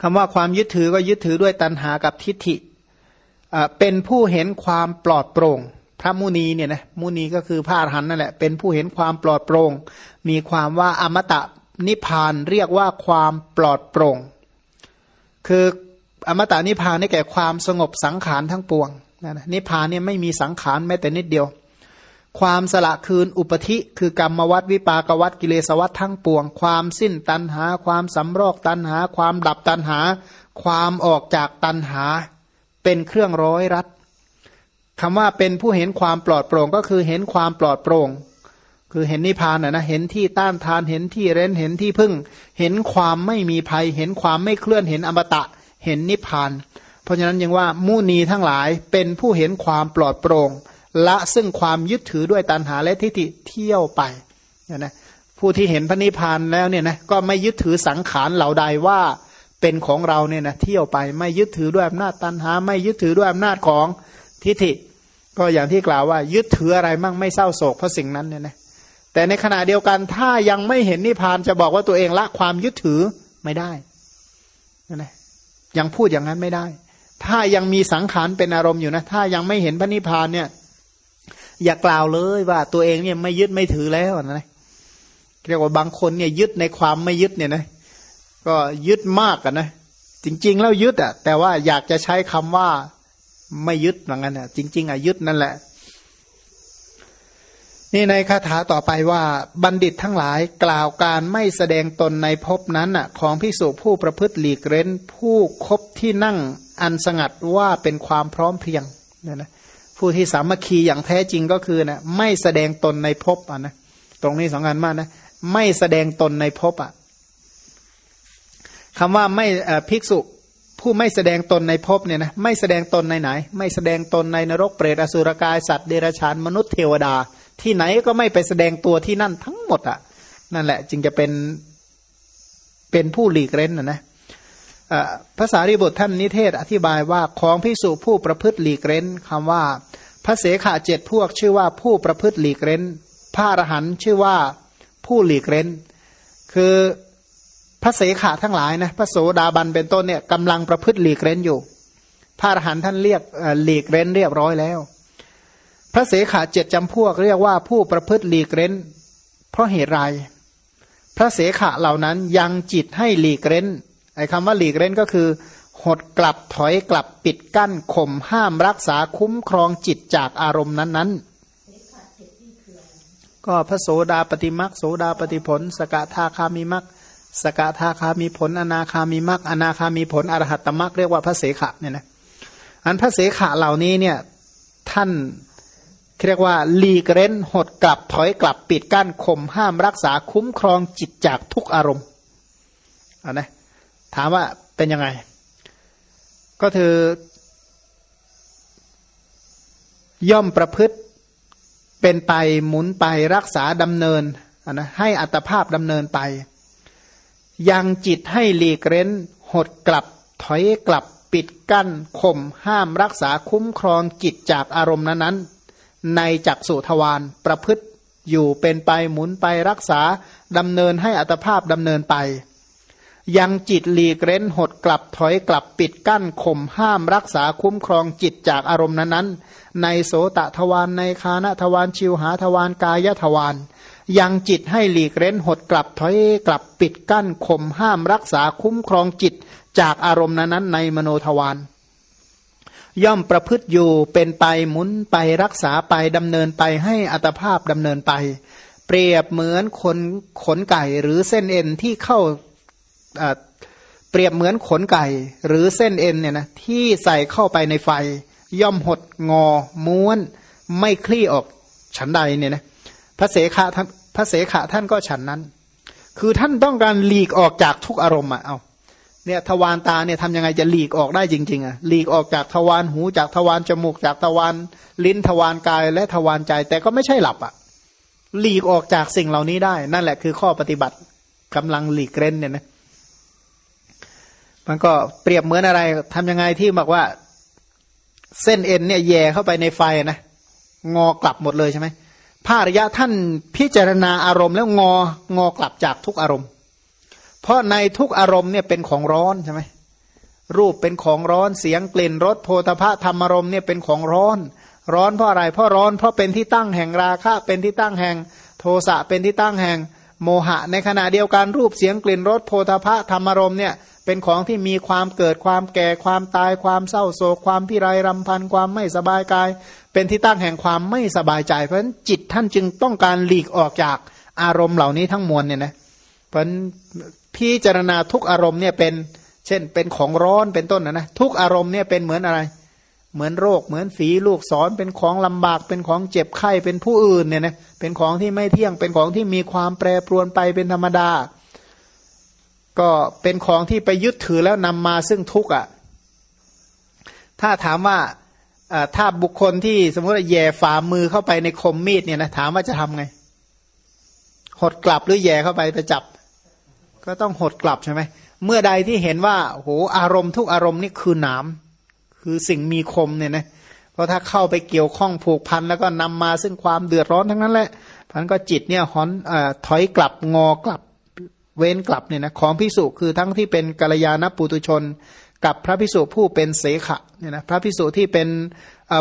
คำว่าความยึดถือก็ยึดถือด้วยตัณหากับทิฏฐิเป็นผู้เห็นความปลอดโปร่ง พระมุนีเนี่ยนะมุนีก็คือพระอรหันต์นั่นแหละเป็นผู้เห็นความปลอดโปร่ง มีความว่าอมตะนิพานเรียกว่าความปลอดโปร่ง คืออมตะนิพานนี่แก่ความสงบสังขารทั้งปวงนะนิพานเนี่ยไม่มีสังขารแม้แต่นิดเดียว ความสละคืนอุปธิ คือกรรมวัดวิปากวัดกิเลสวัดทั้งปวง ความสิ้นตันหา ความสำรอกตันหา ความดับตันหา ความออกจากตันหา เป็นเครื่องร้อยรัดคำว่าเป็นผู้เห็นความปลอดโปร่งก็คือเห็นความปลอดโปร่ง คือเห็นนิพพานนะนะเห็นที่ต้านทานเห็นที่เร้นเห็นที่พึ่ง เห็นความไม่มีภัย เห็นความไม่เคลื่อนเห็นอมตะ เห็นนิพพาน เพราะฉะนั้นยังว่ามุนีทั้งหลายเป็นผู้เห็นความปลอดโปร่ง ละซึ่งความยึดถือด้วยตัณหาและทิฏฐิเที่ยวไปนะนะผู้ที่เห็นพระนิพพานแล้วเนี่ยนะก็ไม่ยึดถือสังขารเหล่าใดว่าเป็นของเราเนี่ยนะเที่ยวไปไม่ยึดถือด้วยอำนาจตันหา ไม่ยึดถือด้วยอำนาจของทิฏฐิ ก็อย่างที่กล่าวว่า ยึดถืออะไรมั่งไม่เศร้าโศกเพราะสิ่งนั้นเนี่ยนะแต่ในขณะเดียวกันถ้ายังไม่เห็นนิพพานจะบอกว่าตัวเองละความยึดถือไม่ได้นะยังพูดอย่างนั้นไม่ได้ ถ้ายังมีสังขารเป็นอารมณ์อยู่นะ ถ้ายังไม่เห็นพระนิพพานเนี่ย อย่ากล่าวเลยว่าตัวเองเนี่ยไม่ยึดไม่ถือแล้วนะเรียกว่าบางคนเนี่ยยึดในความไม่ยึดเนี่ยนะก็ยึดมากกันนะ จริง ๆ แล้วยึดอะแต่ว่าอยากจะใช้คำว่าไม่ยึดเหมือนกันอะจริง ๆอะยึดนั่นแหละ นี่ในคาถาต่อไปว่า บัณฑิตทั้งหลายกล่าวการไม่แสดงตนในภพนั้นอะของพิสุผู้ประพฤติหลีกเร้นผู้คบที่นั่งอันสงัดว่าเป็นความพร้อมเพรียงเนี่ยนะ ผู้ที่สามัคคีอย่างแท้จริงก็คือนะไม่แสดงตนในภพอะนะตรงนี้สองงานมากนะไม่แสดงตนในภพอะคำว่าไม่ภิกษุผู้ไม่แสดงตนในภพเนี่ยนะไม่แสดงตนในไหน ไม่แสดงตนในนรกเปรตอสุรกายสัตว์เดรัจฉานมนุษย์เทวดา ที่ไหนก็ไม่ไปแสดงตัวที่นั่นทั้งหมดอะนั่นแหละจึงจะเป็นเป็นผู้หลีกเล้นนะนะภาษาริบุตรท่านนิเทศอธิบายว่าของพิสุผู้ประพฤติหลีกเล้นคำว่า ระเสขาเจ็ดพวกชื่อว่าผู้ประพฤติหลีกเล้น พระอรหันต์ชื่อว่าผู้หลีกเล้น คือพระเสขาทั้งหลายนะพระโสดาบันเป็นต้นเนี่ยกำลังประพฤติหลีกเร้นอยู่ พระอรหันต์ท่านเรียกหลีกเร้นเรียบร้อยแล้ว พระเสขาเจ็ดจำพวกเรียกว่าผู้ประพฤติหลีกเร้น เพราะเหตุไรพระเสขาเหล่านั้นยังจิตให้หลีกเร้นไอ้คำว่าหลีกเร้นก็คือ หดกลับถอยกลับปิดกั้นข่มห้ามรักษาคุ้มครองจิตจากอารมณ์นั้นๆ ก็พระโสดาปฏิมักโสดาปฏิผล สกทาคามิมักสกทาคามีผล อนาคามีมรรคอนาคามีผลอรหัตตมรรคเรียกว่าพระเสขะเนี่ยนะอันพระเสขะเหล่านี้เนี่ยท่านเรียกว่าลีกเร้นหดกลับถอยกลับปิดกั้นข่มห้ามรักษาคุ้มครองจิตจากทุกอารมณ์อันนะถามว่าเป็นยังไง ก็คือ ย่อมประพฤติเป็นไปหมุนไปรักษาดำเนินนนะให้อัตภาพดำเนินไป ยังจิตให้หลีกเร้น หดกลับ ถอยกลับ ปิดกั้นข่มห้ามรักษาคุ้มครองจิตจากอารมณ์นั้นๆ ในจักสุทวารประพฤติอยู่เป็นไปหมุนไปรักษาดำเนินให้อัตภาพดำเนินไป ยังจิตหลีกเร้นหดกลับถอยกลับปิดกั้นข่มห้ามรักษาคุ้มครองจิตจากอารมณ์นั้นๆ ในโสตทวารในคานทวารชิวหาทวารกายทวารยังจิตให้หลีกเร้นหดกลับถอยกลับปิดกั้นข่มห้ามรักษาคุ้มครองจิตจากอารมณ์นั้นในมโนทวารย่อมประพฤติอยู่เป็นไปหมุนไปรักษาไปดำเนินไปให้อัตภาพดำเนินไป เปรียบเหมือนขนขนไก่หรือเส้นเอ็นที่เข้า เปรียบเหมือนขนไก่ หรือเส้นเอ็นเนี่ยนะที่ใส่เข้าไปในไฟ ย่อมหดงอ ม้วน ไม่คลี่ออกฉันใดเนี่ยนะพระเสขะพระเสขะท่านก็ฉันนั้น คือท่านต้องการหลีกออกจากทุกอารมณ์อะเอาเนี่ยทวารตาเนี่ยทำยังไงจะหลีกออกได้จริง ๆอะหลีกออกจากทวารหูจากทวารจมูกจากทวารลิ้นทวารกายและทวารใจ แต่ก็ไม่ใช่หลับอะหลีกออกจากสิ่งเหล่านี้ได้ นั่นแหละคือข้อปฏิบัติกำลังหลีกเร้นเนี่ยนะ มันก็เปรียบเหมือนอะไรทำยังไงที่บอกว่า เส้นเอ็นเนี่ยแย่เข้าไปในไฟนะงอกลับหมดเลยใช่ไหมพระอริยะท่านพิจารณาอารมณ์แล้วงองอกลับจากทุกอารมณ์ เพราะในทุกอารมณ์เนี่ยเป็นของร้อนใช่ไหมรูปเป็นของร้อนเสียงกลิ่นรสโพธพะธรรมรมเนี่ยเป็นของร้อน ร้อนเพราะอะไร เพราะร้อนเพราะเป็นที่ตั้งแห่งราคะเป็นที่ตั้งแห่ง โทสะเป็นที่ตั้งแห่งโมหะ ในขณะเดียวกันรูปเสียงกลิ่นรสโพธพะธรรมรมเนี่ย เป็นของที่มีความเกิดความแก่ความตายความเศร้าโศกความพิไรรำพันความไม่สบายกาย เป็นที่ตั้งแห่งความไม่สบายใจ เพราะฉะนั้นจิตท่านจึงต้องการหลีกออกจากอารมณ์เหล่านี้ทั้งมวลเนี่ยนะเพราะพิจารณาทุกอารมณ์เนี่ยเป็นเช่นเป็นของร้อนเป็นต้นนะนะทุกอารมณ์เนี่ยเป็นเหมือนอะไร เหมือนโรคเหมือนฝีลูกศรเป็นของลำบากเป็นของเจ็บไข้เป็นผู้อื่นเนี่ยนะเป็นของที่ไม่เที่ยงเป็นของที่มีความแปรปรวนไปเป็นธรรมดา ก็เป็นของที่ไปยึดถือแล้วนำมาซึ่งทุกข์อะถ้าถามว่าถ้าบุคคลที่สมมติว่าแย่ฝ่ามือเข้าไปในคมมีดเนี่ยนะถามว่าจะทำไง หดกลับหรือแย่เข้าไปไปจับ ก็ต้องหดกลับใช่ไหมเมื่อใดที่เห็นว่าโหอารมณ์ทุกอารมณ์นี่คือหนามคือสิ่งมีคมเนี่ยนะเพราะถ้าเข้าไปเกี่ยวข้องผูกพันแล้วก็นำมาซึ่งความเดือดร้อนทั้งนั้นแหละพันก็จิตเนี่ยหอนอถอยกลับงอกลับ เว้นกลับเนี่ยนะของพิสุคือทั้งที่เป็นกัลยาณปุตุชน กับพระพิสุผู้เป็นเสขะเนี่ยนะพระพิสุที่เป็น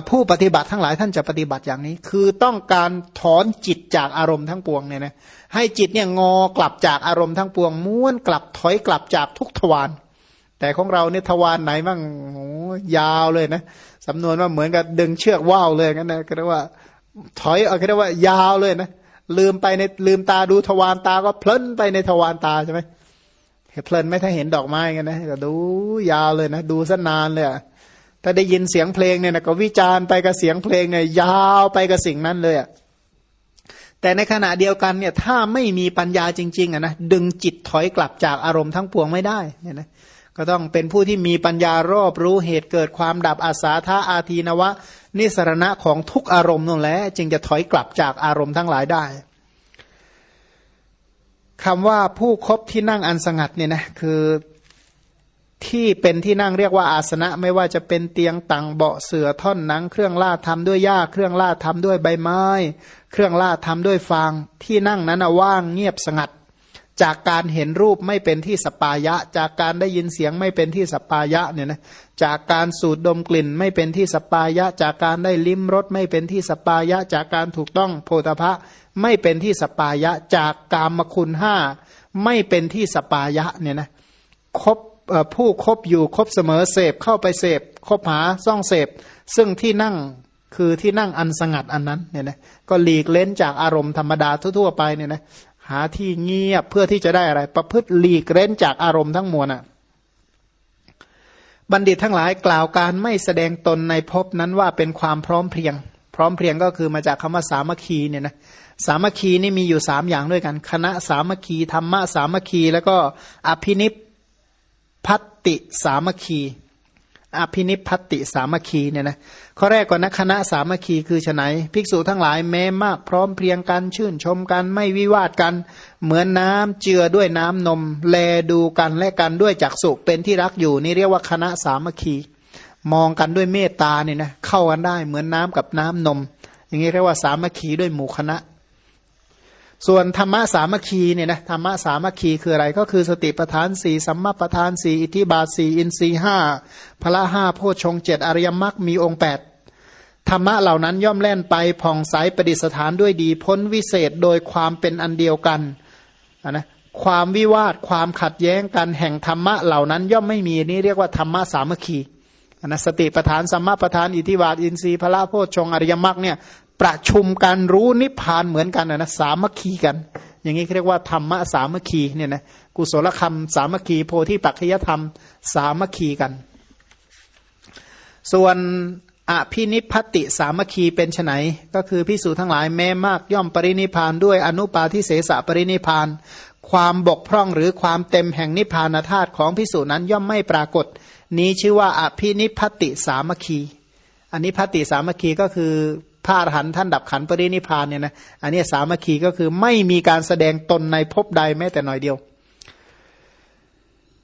ผู้ปฏิบัติทั้งหลายท่านจะปฏิบัติอย่างนี้ คือต้องการถอนจิตจากอารมณ์ทั้งปวงเนี่ยนะให้จิตเนี่ยงอกลับจากอารมณ์ทั้งปวง ม้วนกลับถอยกลับจากทุกทวารแต่ของเราเนี่ยทวารไหนบ้างโอ้ยาวเลยนะสำนวนว่าเหมือนกับดึงเชือกว่าวเลยงั้นนะก็เรียกว่า ถอยเอาเรียกว่ายาวเลยนะ ลืมไปในลืมตาดูทวารตาก็เพลินไปในทวารตาใช่ไหมเพลินไม่ถ้าเห็นดอกไม้กันนะก็ดูยาวเลยนะ ดูซะนานเลยถ้าได้ยินเสียงเพลงเนี่ยนะก็วิจารณ์ไปกับเสียงเพลงเนี่ยยาวไปกับสิ่งนั้นเลยอะแต่ในขณะเดียวกันเนี่ยถ้าไม่มีปัญญาจริง ๆอะนะดึงจิตถอยกลับจากอารมณ์ทั้งปวงไม่ได้เนี่ยนะ ก็ต้องเป็นผู้ที่มีปัญญารอบรู้เหตุเกิดความดับอาสาธาอาทีนวะ นิสรณะของทุกอารมณ์นั่นแหละจึงจะถอยกลับจากอารมณ์ทั้งหลายได้คำว่าผู้คบที่นั่งอันสงัดเนี่ยนะคือที่เป็นที่นั่งเรียกว่าอาสนะไม่ว่าจะเป็นเตียงตั่งเบาะเสือท่อนหนัง เครื่องลาดทำด้วยหญ้าเครื่องลาดทำด้วยใบไม้ เครื่องลาดทำด้วยฟางที่นั่งนั้นว่างเงียบสงัด จากการเห็นรูปไม่เป็นที่สัปปายะ จากการได้ยินเสียงไม่เป็นที่สัปปายะเนี่ยนะจากการสูดดมกลิ่นไม่เป็นที่สัปปายะ จากการได้ลิ้มรสไม่เป็นที่สัปปายะ จากการถูกต้องโผฏฐัพพะไม่เป็นที่สัปปายะ จากกามคุณห้าไม่เป็นที่สปายะเนี่ยนะคบผู้คบอยู่คบเสมอเสพเข้าไปเสพคบหาซ่องเสพ ซึ่งที่นั่งคือที่นั่งอันสงัดอันนั้นเนี่ยนะก็หลีกเล้นจากอารมณ์ธรรมดาทั่วๆไปเนี่ยนะ หาที่เงียบเพื่อที่จะได้อะไร ประพฤติหลีกเล้นจากอารมณ์ทั้งมวลอะบัณฑิตทั้งหลายกล่าวการไม่แสดงตนในภพนั้นว่าเป็นความพร้อมเพรียง พร้อมเพรียงก็คือมาจากคำว่าสามัคคีเนี่ยนะสามัคคีนี่มีอยู่สามอย่างด้วยกัน คณะสามัคคีธรรมะสามัคคี แล้วก็อภินิพพัตติสามัคคี อภินิพัติสามัคคีเนี่ยนะข้อแรกก่อนนะคณะสามัคคีคือไนภิกษุทั้งหลายแม้มากพร้อมเพรียงกัน ชื่นชมกันไม่วิวาทกัน เหมือนน้ำเจือด้วยน้ำนม แลดูกันและกันด้วยจักสุเป็นที่รักอยู่นี่เรียกว่าคณะสามัคคี มองกันด้วยเมตตาเนี่ยนะเข้ากันได้เหมือนน้ำกับน้ำนม อย่างนี้เรียกว่าสามัคคีด้วยหมู่คณะ ส่วนธรรมะสามัคคีเนี่ยนะธรรมะสามัคคีคืออะไรก็คือสติปทานสี่สัมมาปทานสี่อิทิบาสี่อินทรีห้าพละห้าโพชงเจ็ดอริยมรรคมีองค์แปดธรรมะเหล่านั้นย่อมแล่นไปผ่องใสประดิษฐานด้วยดีพ้นวิเศษโดยความเป็นอันเดียวกันนะความวิวาทความขัดแย้งกันแห่งธรรมะเหล่านั้นย่อมไม่มีนี่เรียกว่าธรรมะสามัคคีนะสติปทานสัมมาปทานอิทิบาทอินทรีย์พละโพชงอริยมรรคเนี่ย ประชุมกันรู้นิพพานเหมือนกันนะสามัคคีกัน อย่างนี้เรียกว่าธรรมะสามัคคีเนี่ยนะกุศลคำสามัคคีโพธิปัจจยธรรม สามัคคีกัน ส่วนอภินิพติสามัคคีเป็นไนก็คือพิสูจทั้งหลายแม้มากย่อมปรินิพานด้วยอนุปาทิเสสะปรินิพาน ความบกพร่องหรือความเต็มแห่งนิพพานธาตุของพิสูจนั้นย่อมไม่ปรากฏ นี้ชื่อว่าอภินิพติสามัคคีอันนี้พติสามัคคีก็คือ พระอรหันต์ท่านดับขันปรินิพานเนี่ยนะอันนี้สามัคคีก็คือไม่มีการแสดงตนในภพใดแม้แต่หน่อยเดียว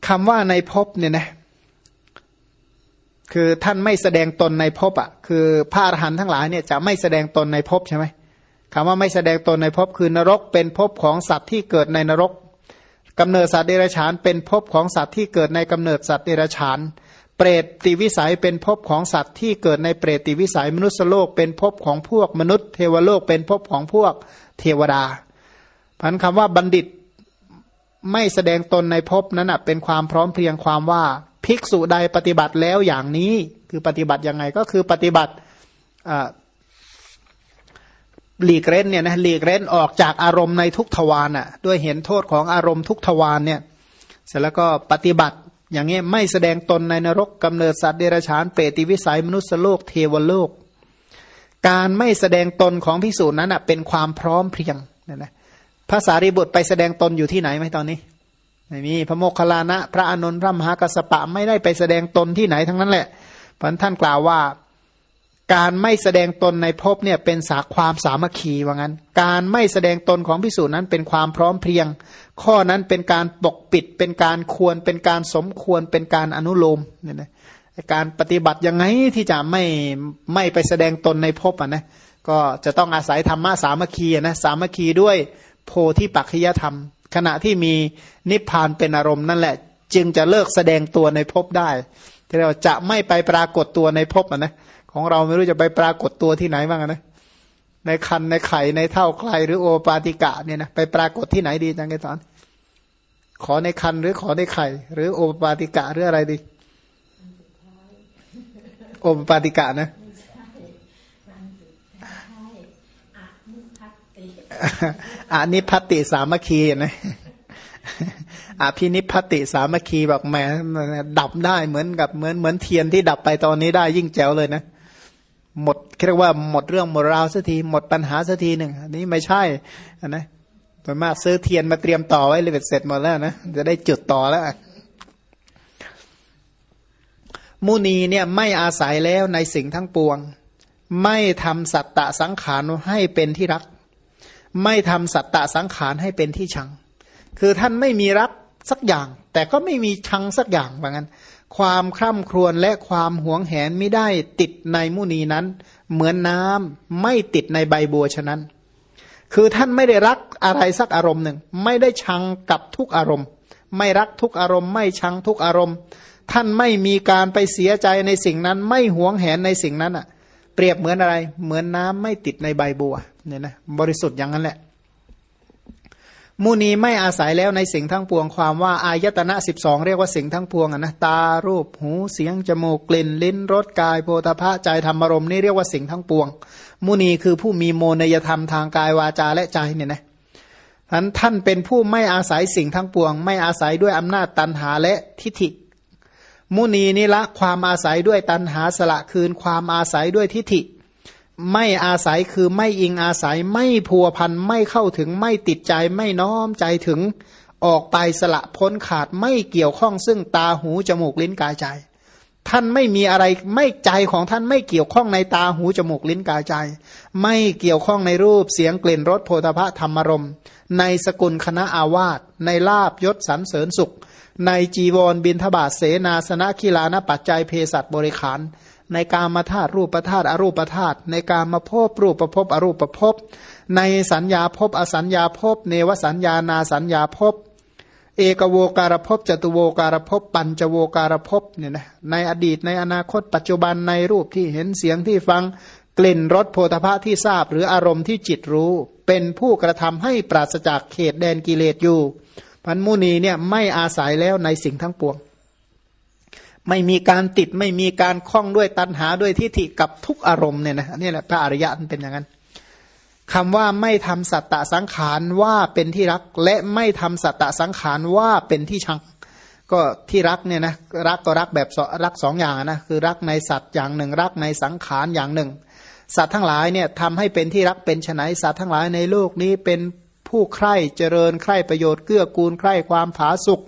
คำว่าในภพเนี่ยนะคือท่านไม่แสดงตนในภพอะ คือพระอรหันต์ทั้งหลายเนี่ยจะไม่แสดงตนในภพใช่ไหมคำว่าไม่แสดงตนในภพคือนรกเป็นภพของสัตว์ที่เกิดในนรกกำเนิดสัตว์เดรัจฉานเป็นภพของสัตว์ที่เกิดในกำเนิดสัตว์เดรัจฉาน เปรตติวิสัยเป็นภพของสัตว์ที่เกิดในเปรตติวิสัยมนุษยโลกเป็นภพของพวกมนุษย์ เทวโลกเป็นภพของพวกเทวดาพันคำว่าบัณฑิตไม่แสดงตนในภพนั้นเป็นความพร้อมเพรียงความว่า ภิกษุใดปฏิบัติแล้วอย่างนี้ คือปฏิบัติยังไงก็คือปฏิบัติหลีกเล่นเนี่ยนะหลีกเล่นออกจากอารมณ์ในทุกทวารอะด้วยเห็นโทษของอารมณ์ทุกทวารเนี่ย เสร็จแล้วก็ปฏิบัติ อย่างนี้ไม่แสดงตนในนรกกำเนิดสัตว์เดรัจฉานเปรติวิสัยมนุษยโลกเทวโลก การไม่แสดงตนของพิสูจน์นั้นอะเป็นความพร้อมเพรียงนี่นะภาษารีบุตรไปแสดงตนอยู่ที่ไหนไหมตอนนี้ไม่มีพระโมคคัลลานะ พระอนุนพระมหากัสปะไม่ได้ไปแสดงตนที่ไหนทั้งนั้นแหละเพราะท่านกล่าวว่า การไม่แสดงตนในภพเนี่ยเป็นสาความสามัคคีว่างั้น การไม่แสดงตนของพิสูจน์นั้นเป็นความพร้อมเพรียง ข้อนั้นเป็นการปกปิด เป็นการควร เป็นการสมควร เป็นการอนุโลมเนี่ยนะการปฏิบัติยังไงที่จะไม่ไม่ไปแสดงตนในภพอะนะก็จะต้องอาศัยธรรมะสามัคคีนะสามัคคีด้วยโพธิปัจจยธรรม ขณะที่มีนิพพานเป็นอารมณ์นั่นแหละ จึงจะเลิกแสดงตัวในภพได้ เราจะไม่ไปปรากฏตัวในภพนะของเราไม่รู้จะไปปรากฏตัวที่ไหนบ้างนะในคันในไข่ในเท่าใครหรือโอปาติกะเนี่ยนะไปปรากฏที่ไหนดีจังไงตอนขอในคันหรือขอในไข่ หรือโอปาติกะหรืออะไรดี โอปาติกะนะอานิพัติสามัคคีนะ อภินิพติสามัคคีบอกแหมดับได้เหมือนกับเหมือนเหมือนเทียนที่ดับไปตอนนี้ได้ยิ่งแจ๋วเลยนะ หมดเรียกว่าหมดเรื่องหมดราวสักทีหมดปัญหาสักทีหนึ่งอันนี้ไม่ใช่นะส่วนมากซื้อเทียนมาเตรียมต่อไว้เลยเสร็จหมดแล้วนะจะได้จุดต่อแล้วมุนีเนี่ยไม่อาศัยแล้วในสิ่งทั้งปวง ไม่ทำสัตตะสังขารให้เป็นที่รัก ไม่ทำสัตตะสังขารให้เป็นที่ชัง คือท่านไม่มีรักสักอย่าง แต่ก็ไม่มีชังสักอย่างว่างั้น ความคร่ำครวญและความหวงแหนไม่ได้ติดในมุนีนั้น เหมือนน้ำไม่ติดในใบบัวฉะนั้น คือท่านไม่ได้รักอะไรสักอารมณ์หนึ่ง ไม่ได้ชังกับทุกอารมณ์ ไม่รักทุกอารมณ์ ไม่ชังทุกอารมณ์ ท่านไม่มีการไปเสียใจในสิ่งนั้น ไม่หวงแหนในสิ่งนั้นอะ เปรียบเหมือนอะไร เหมือนน้ำไม่ติดในใบบัวเนี่ยนะบริสุทธิ์อย่างนั้นแหละ มุนีไม่อาศัยแล้วในสิ่งทั้งปวงความว่าอายตนะสิบสองเรียกว่าสิ่งทั้งปวงนะตารูปหูเสียงจมูกกลิ่น ลิ้นรสกายโพธภะใจธรรมรมนี่เรียกว่าสิ่งทั้งปวง มุนีคือผู้มีโมนยธรรมทางกายวาจาและใจเนี่ยนะท่านท่านเป็นผู้ไม่อาศัยสิ่งทั้งปวง ไม่อาศัยด้วยอำนาจตันหาและทิฏฐิ มุนีนี่ละความอาศัยด้วยตันหาสละคืนความอาศัยด้วยทิฏฐิ ไม่อาศัยคือไม่อิงอาศัยไม่พัวพันไม่เข้าถึงไม่ติดใจไม่น้อมใจถึงออกไปสละพ้นขาดไม่เกี่ยวข้องซึ่งตาหูจมูกลิ้นกายใจ ท่านไม่มีอะไรไม่ใจของท่านไม่เกี่ยวข้องในตาหูจมูกลิ้นกายใจ ไม่เกี่ยวข้องในรูปเสียงกลิ่นรสโพธพะธรรมรม ในสกุลคณะอาวาสในลาบยศสรรเสริญสุข ในจีวรบินทบาทเสนาสนะกีฬานปัจจัยเพศัตบริขาร ในการมาธาตุรูปธาตุอรูปธาตุในการมาพบรูปประพบอรูปประพบในสัญญาพบอสัญญาพบเนวสัญญานาสัญญาพบเอกโวการพบจตุโวการพบปัญจโวการพบเนี่ยนะในอดีตในอนาคตปัจจุบันในรูปที่เห็นเสียงที่ฟังกลิ่นรสโพธภะที่ทราบหรืออารมณ์ที่จิตรู้ เป็นผู้กระทำให้ปราศจากเขตแดนกิเลสอยู่ พันมุนีเนี่ยไม่อาศัยแล้วในสิ่งทั้งปวง ไม่มีการติดไม่มีการคล้องด้วยตัณหาด้วยทิฏฐิกับทุกอารมณ์เนี่ยนะนี่แหละพระอริยะมันเป็นอย่างนั้นคำว่าไม่ทำสัตตะสังขารว่าเป็นที่รัก และไม่ทำสัตตะสังขารว่าเป็นที่ชัง ก็ที่รักเนี่ยนะรักก็รักแบบรักสองอย่างนะคือรักในสัตว์อย่างหนึ่ง รักในสังขารอย่างหนึ่ง สัตว์ทั้งหลายเนี่ยทำให้เป็นที่รักเป็นไฉนสัตว์ทั้งหลายในโลกนี้เป็นผู้ใคร่เจริญใคร่ประโยชน์เกื้อกูลใคร่ความผาสุก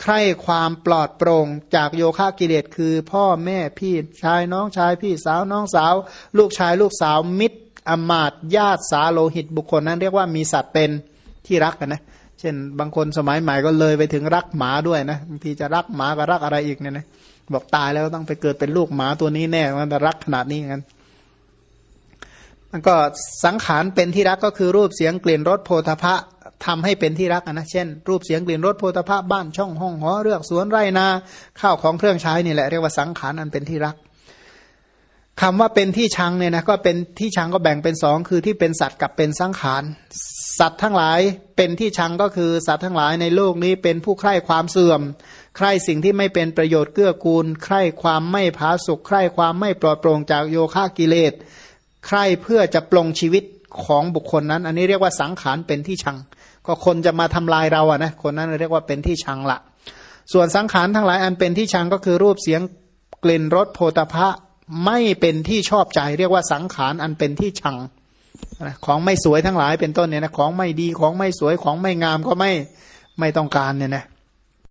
ใคร่ความปลอดโปร่งจากโยคะกิเลสคือ พ่อแม่พี่ชายน้องชายพี่สาวน้องสาว ลูกชายลูกสาวมิตรอมาตญาติสาโลหิตบุคคลนั้นเรียกว่ามีสัตว์เป็นที่รักกันนะเช่น บางคนสมัยใหม่ก็เลยไปถึงรักหมาด้วยนะบางทีจะรักหมากับรักอะไรอีกเนี่ยนะบอกตายแล้วต้องไปเกิดเป็นลูกหมาตัวนี้แน่มันจะรักขนาดนี้งั้นมันก็สังขารเป็นที่รักก็คือรูปเสียงกลิ่นรสโพธพะ ทำให้เป็นที่รักนะเช่น รูปเสียงกลิ่นรสโพธภาพบ้านช่องห้องหอเรือกสวนไร่นา ข้าวของเครื่องใช้นี่แหละเรียกว่าสังขารอันเป็นที่รักคำว่าเป็นที่ชังเนี่ยนะก็เป็นที่ชังก็แบ่งเป็นสองคือที่เป็นสัตว์กับเป็นสังขารสัตว์ทั้งหลายเป็นที่ชังก็คือสัตว์ทั้งหลายในโลกนี้เป็นผู้ใคร่ความเสื่อม ใคร่สิ่งที่ไม่เป็นประโยชน์เกื้อกูล ใคร่ความไม่ผาสุกใคร่ความไม่ปลอดโปร่งจากโยคะกิเลส ใคร่เพื่อจะปลงชีวิตของบุคคลนั้น อันนี้เรียกว่าสังขารเป็นที่ชัง ก็คนจะมาทำลายเราอะนะคนนั้นเรียกว่าเป็นที่ชังละส่วนสังขารทั้งหลายอันเป็นที่ชังก็คือรูปเสียงกลิ่นรสโพธพะไม่เป็นที่ชอบใจ เรียกว่าสังขารอันเป็นที่ชังของไม่สวยทั้งหลายเป็นต้นเนี่ยนะของไม่ดีของไม่สวยของไม่งามก็ไม่ไม่ต้องการเนี่ยนะ